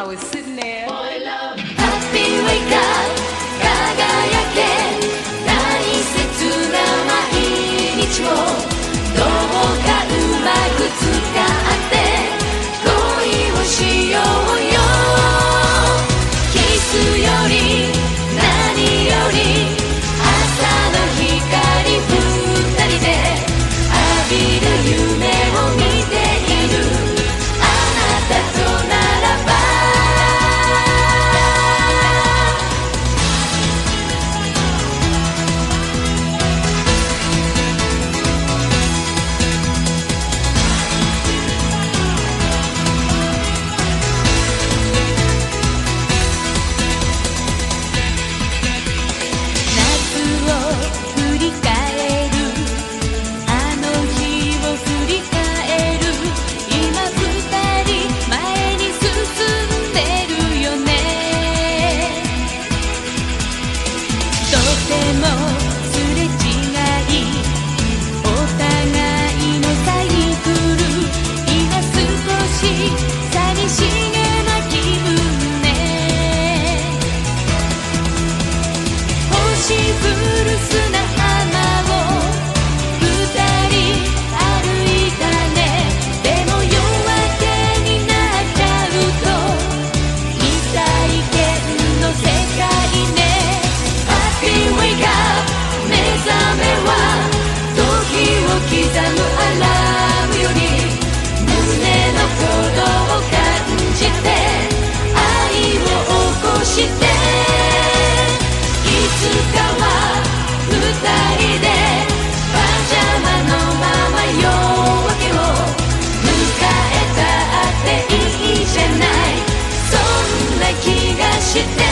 I was sitting there. して